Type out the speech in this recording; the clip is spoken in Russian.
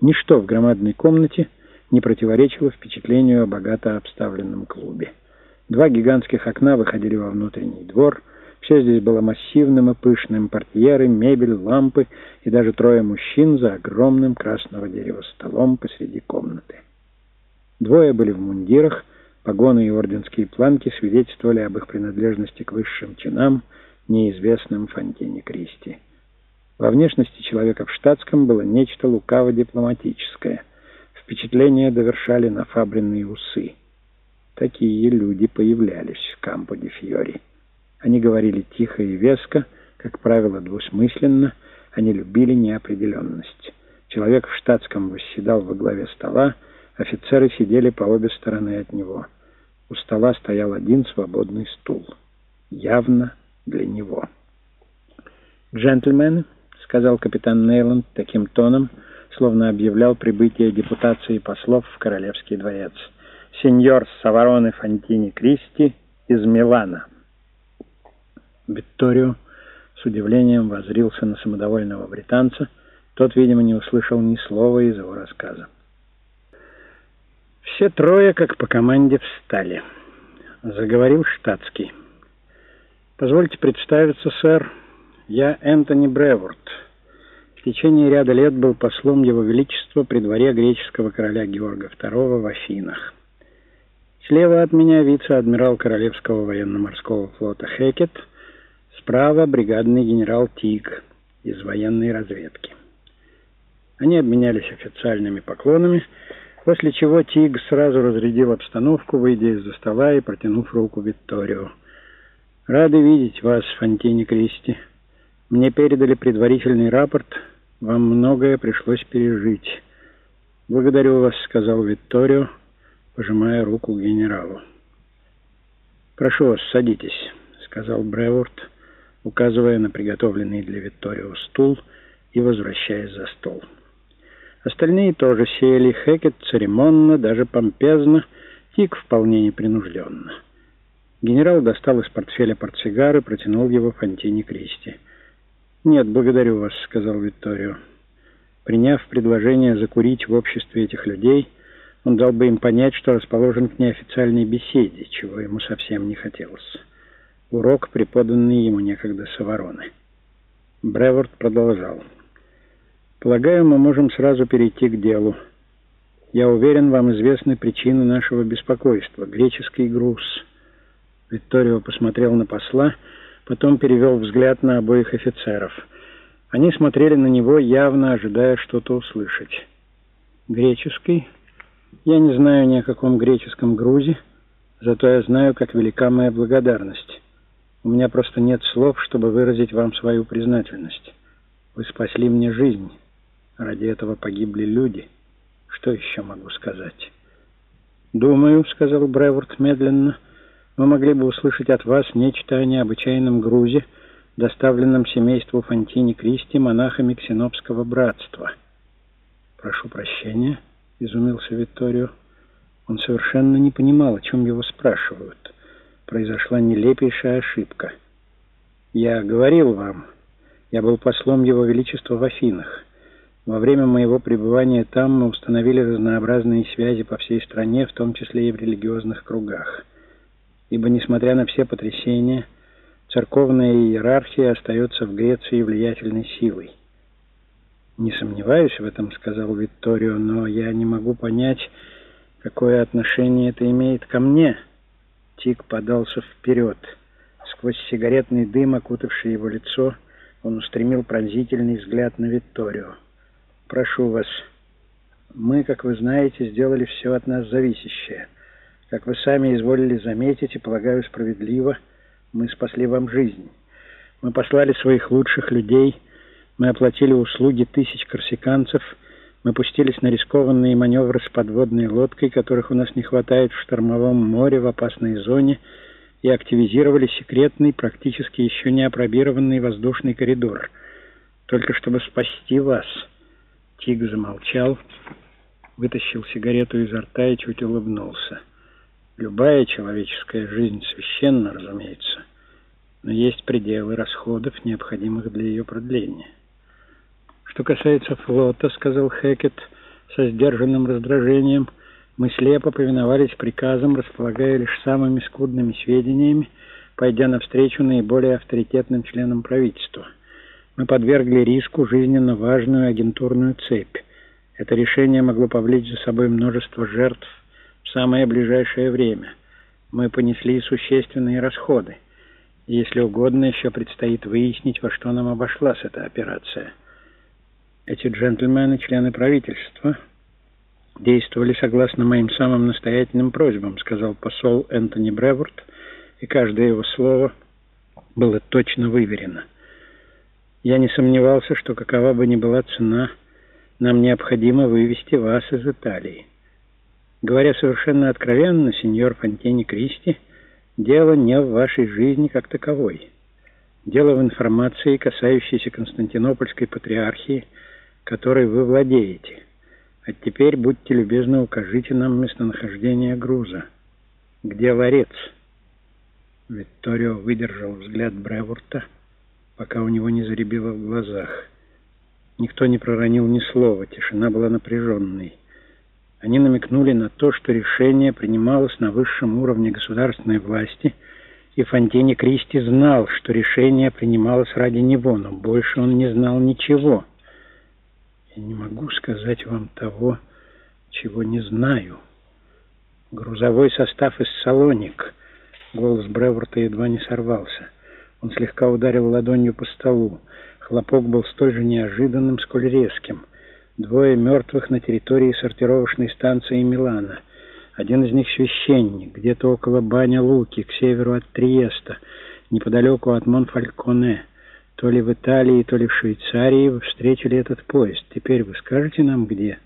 Ничто в громадной комнате не противоречило впечатлению о богато обставленном клубе. Два гигантских окна выходили во внутренний двор. Все здесь было массивным и пышным. Портьеры, мебель, лампы и даже трое мужчин за огромным красного дерева столом посреди комнаты. Двое были в мундирах, погоны и орденские планки свидетельствовали об их принадлежности к высшим чинам, неизвестным Фонтине Кристи. Во внешности человека в штатском было нечто лукаво-дипломатическое. Впечатление довершали нафабренные усы. Такие люди появлялись в Кампо де Фьори. Они говорили тихо и веско, как правило, двусмысленно, они любили неопределенность. Человек в штатском восседал во главе стола, офицеры сидели по обе стороны от него. У стола стоял один свободный стул. Явно для него. «Джентльмены», — сказал капитан Нейланд таким тоном, словно объявлял прибытие депутации послов в Королевский дворец — сеньор Савароне Фонтини Кристи из Милана. Витторио с удивлением возрился на самодовольного британца. Тот, видимо, не услышал ни слова из его рассказа. Все трое, как по команде, встали. Заговорил штатский. «Позвольте представиться, сэр. Я Энтони Бреворд. В течение ряда лет был послом Его Величества при дворе греческого короля Георга II в Афинах. Слева от меня вице-адмирал Королевского военно-морского флота Хекет, справа бригадный генерал Тиг из военной разведки. Они обменялись официальными поклонами, после чего Тиг сразу разрядил обстановку, выйдя из-за стола и протянув руку Викторию. «Рады видеть вас, Фонтини Кристи. Мне передали предварительный рапорт, вам многое пришлось пережить». «Благодарю вас», — сказал Викторио пожимая руку генералу. «Прошу вас, садитесь», — сказал Бреворд, указывая на приготовленный для Витторио стул и возвращаясь за стол. Остальные тоже сели, Хекет церемонно, даже помпезно, Тик вполне непринужденно. Генерал достал из портфеля портсигар и протянул его Фонтине Кристи. «Нет, благодарю вас», — сказал Витторио. Приняв предложение закурить в обществе этих людей, он дал бы им понять, что расположен к неофициальной беседе, чего ему совсем не хотелось. Урок, преподанный ему некогда с Авароны. Бреворд продолжал. «Полагаю, мы можем сразу перейти к делу. Я уверен, вам известны причины нашего беспокойства. Греческий груз». Викторио посмотрел на посла, потом перевел взгляд на обоих офицеров. Они смотрели на него, явно ожидая что-то услышать. «Греческий?» Я не знаю ни о каком греческом грузе, зато я знаю, как велика моя благодарность. У меня просто нет слов, чтобы выразить вам свою признательность. Вы спасли мне жизнь. Ради этого погибли люди. Что еще могу сказать? «Думаю», — сказал Бреворд медленно, — «мы могли бы услышать от вас нечто о необычайном грузе, доставленном семейству Фонтини Кристи монахами Ксенопского братства». «Прошу прощения». — изумился Витторио. Он совершенно не понимал, о чем его спрашивают. Произошла нелепейшая ошибка. «Я говорил вам, я был послом Его Величества в Афинах. Во время моего пребывания там мы установили разнообразные связи по всей стране, в том числе и в религиозных кругах. Ибо, несмотря на все потрясения, церковная иерархия остается в Греции влиятельной силой. «Не сомневаюсь в этом», — сказал Витторио, — «но я не могу понять, какое отношение это имеет ко мне». Тик подался вперед. Сквозь сигаретный дым, окутавший его лицо, он устремил пронзительный взгляд на Витторио. «Прошу вас, мы, как вы знаете, сделали все от нас зависящее. Как вы сами изволили заметить и, полагаю, справедливо, мы спасли вам жизнь. Мы послали своих лучших людей — мы оплатили услуги тысяч корсиканцев, мы пустились на рискованные маневры с подводной лодкой, которых у нас не хватает в штормовом море в опасной зоне, и активизировали секретный, практически еще не опробированный воздушный коридор. Только чтобы спасти вас. Тиг замолчал, вытащил сигарету изо рта и чуть улыбнулся. Любая человеческая жизнь священна, разумеется, но есть пределы расходов, необходимых для ее продления. «Что касается флота, — сказал Хекет, со сдержанным раздражением. Мы слепо повиновались приказам, располагая лишь самыми скудными сведениями, пойдя навстречу наиболее авторитетным членам правительства. Мы подвергли риску жизненно важную агентурную цепь. Это решение могло повлечь за собой множество жертв в самое ближайшее время. Мы понесли существенные расходы. Если угодно, еще предстоит выяснить, во что нам обошлась эта операция. Эти джентльмены, члены правительства, действовали согласно моим самым настоятельным просьбам, сказал посол Энтони Бреворд, и каждое его слово было точно выверено. Я не сомневался, что какова бы ни была цена, нам необходимо вывести вас из Италии. Говоря совершенно откровенно, сеньор Фонтени Кристи, дело не в вашей жизни как таковой. Дело в информации, касающейся Константинопольской патриархии, которой вы владеете. А теперь, будьте любезны, укажите нам местонахождение груза. Где ларец? Викторио выдержал взгляд Бревурта, пока у него не заребило в глазах. Никто не проронил ни слова, тишина была напряженной. Они намекнули на то, что решение принималось на высшем уровне государственной власти, и Фонтини Кристи знал, что решение принималось ради него, но больше он не знал ничего. «Я не могу сказать вам того, чего не знаю. Грузовой состав из Салоник». Голос Бреворта едва не сорвался. Он слегка ударил ладонью по столу. Хлопок был столь же неожиданным, сколь резким — Двое мертвых на территории сортировочной станции Милана. Один из них священник, где-то около Баня Луки, к северу от Триеста, неподалеку от Монфальконе. То ли в Италии, то ли в Швейцарии встретили этот поезд. Теперь вы скажете нам, где?»